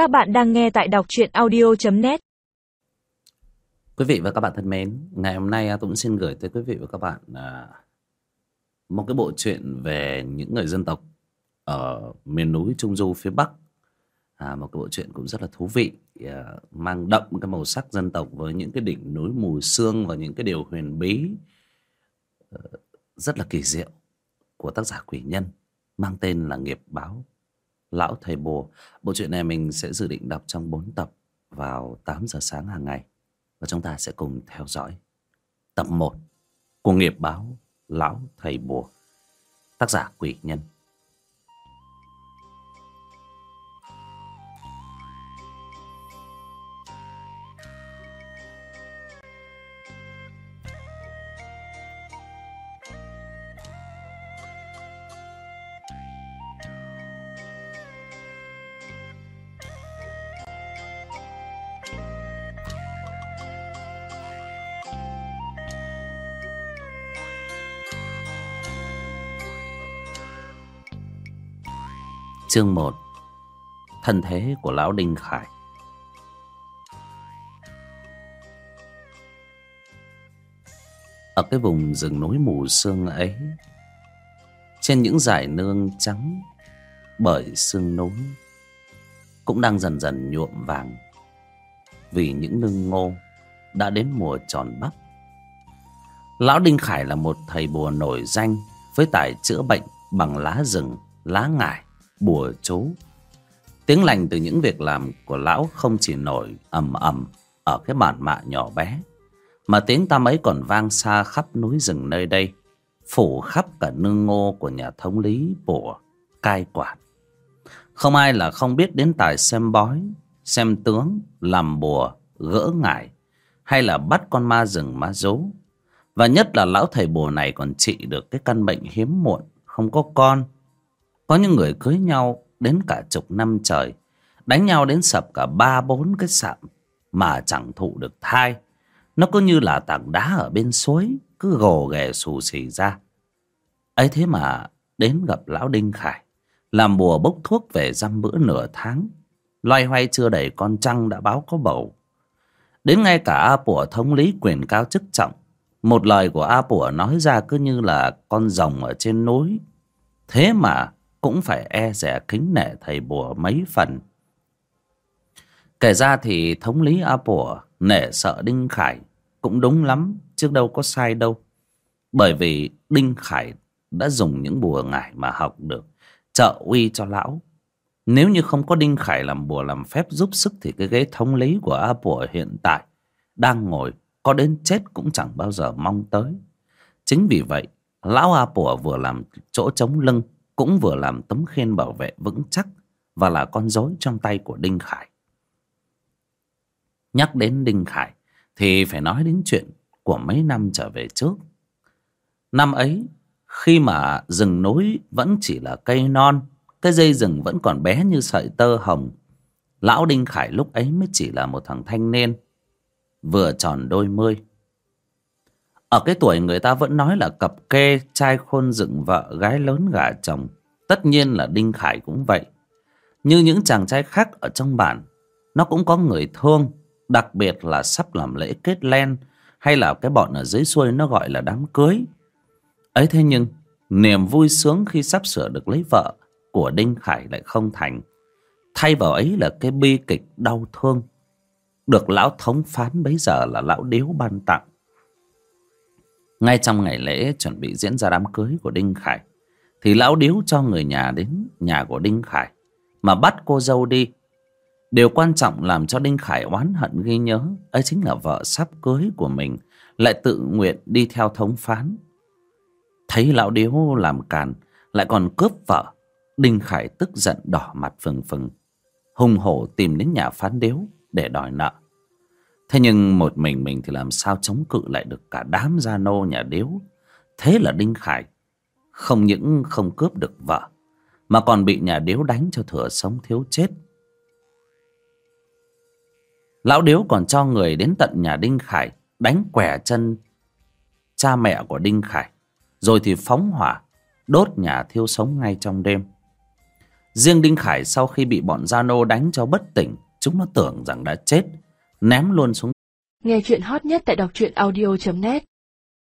Các bạn đang nghe tại đọc truyện audio.net Quý vị và các bạn thân mến, ngày hôm nay à, tôi cũng xin gửi tới quý vị và các bạn à, một cái bộ truyện về những người dân tộc ở miền núi Trung Du phía Bắc. À, một cái bộ truyện cũng rất là thú vị, à, mang đậm cái màu sắc dân tộc với những cái đỉnh núi mù sương và những cái điều huyền bí ờ, rất là kỳ diệu của tác giả Quỷ Nhân mang tên là Nghiệp Báo Lão Thầy Bùa. Bộ truyện này mình sẽ dự định đọc trong 4 tập vào 8 giờ sáng hàng ngày. Và chúng ta sẽ cùng theo dõi tập 1 của nghiệp báo, Lão Thầy Bùa. Tác giả Quỷ Nhân. Chương 1 Thân thế của Lão Đinh Khải. Ở cái vùng rừng núi mù sương ấy Trên những dải nương trắng Bởi sương núi Cũng đang dần dần nhuộm vàng Vì những nương ngô Đã đến mùa tròn bắp Lão Đinh Khải là một thầy bùa nổi danh Với tài chữa bệnh bằng lá rừng, lá ngải bùa chú. Tiếng lành từ những việc làm của lão không chỉ nổi ầm ầm ở cái bản mạ nhỏ bé, mà tiếng tam ấy còn vang xa khắp núi rừng nơi đây, phủ khắp cả nương ngô của nhà thống lý bùa cai quản. Không ai là không biết đến tài xem bói, xem tướng, làm bùa, gỡ ngải, hay là bắt con ma rừng ma dấu và nhất là lão thầy bùa này còn trị được cái căn bệnh hiếm muộn, không có con có những người cưới nhau đến cả chục năm trời, Đánh nhau đến sập cả ba bốn cái sạm Mà chẳng thụ được thai. Nó cứ như là tảng đá ở bên suối, Cứ gồ ghề xù xì ra. Ấy thế mà đến gặp lão Đinh Khải, Làm bùa bốc thuốc về dăm bữa nửa tháng. Loay hoay chưa đầy con trăng đã báo có bầu. Đến ngay cả A Pủa thống lý quyền cao chức trọng, Một lời của A Pủa nói ra cứ như là con rồng ở trên núi. Thế mà cũng phải e rẻ kính nể thầy bùa mấy phần. Kể ra thì thống lý A bùa nể sợ Đinh Khải cũng đúng lắm, chứ đâu có sai đâu. Bởi vì Đinh Khải đã dùng những bùa ngải mà học được, trợ uy cho lão. Nếu như không có Đinh Khải làm bùa làm phép giúp sức thì cái ghế thống lý của A bùa hiện tại đang ngồi có đến chết cũng chẳng bao giờ mong tới. Chính vì vậy, lão A bùa vừa làm chỗ chống lưng cũng vừa làm tấm khiên bảo vệ vững chắc và là con rối trong tay của Đinh Khải. Nhắc đến Đinh Khải thì phải nói đến chuyện của mấy năm trở về trước. Năm ấy, khi mà rừng núi vẫn chỉ là cây non, cái dây rừng vẫn còn bé như sợi tơ hồng, lão Đinh Khải lúc ấy mới chỉ là một thằng thanh niên, vừa tròn đôi mươi. Ở cái tuổi người ta vẫn nói là cặp kê trai khôn dựng vợ gái lớn gả chồng. Tất nhiên là Đinh Khải cũng vậy. Như những chàng trai khác ở trong bản, nó cũng có người thương, đặc biệt là sắp làm lễ kết len hay là cái bọn ở dưới xuôi nó gọi là đám cưới. Ấy thế nhưng, niềm vui sướng khi sắp sửa được lấy vợ của Đinh Khải lại không thành. Thay vào ấy là cái bi kịch đau thương. Được lão thống phán bấy giờ là lão điếu ban tặng. Ngay trong ngày lễ chuẩn bị diễn ra đám cưới của Đinh Khải, Thì lão điếu cho người nhà đến nhà của Đinh Khải, Mà bắt cô dâu đi. Điều quan trọng làm cho Đinh Khải oán hận ghi nhớ, ấy chính là vợ sắp cưới của mình Lại tự nguyện đi theo thống phán. Thấy lão điếu làm càn, Lại còn cướp vợ, Đinh Khải tức giận đỏ mặt phừng phừng Hùng hổ tìm đến nhà phán điếu Để đòi nợ. Thế nhưng một mình mình thì làm sao chống cự lại được cả đám gia nô nhà điếu. Thế là Đinh Khải không những không cướp được vợ, mà còn bị nhà điếu đánh cho thừa sống thiếu chết. Lão điếu còn cho người đến tận nhà Đinh Khải đánh quẻ chân cha mẹ của Đinh Khải, rồi thì phóng hỏa, đốt nhà thiêu sống ngay trong đêm. riêng đinh khải sau khi bị bọn gia nô đánh cho bất tỉnh chúng nó tưởng rằng đã chết ném luôn xuống. Nghe chuyện hot nhất tại đọc truyện audio net.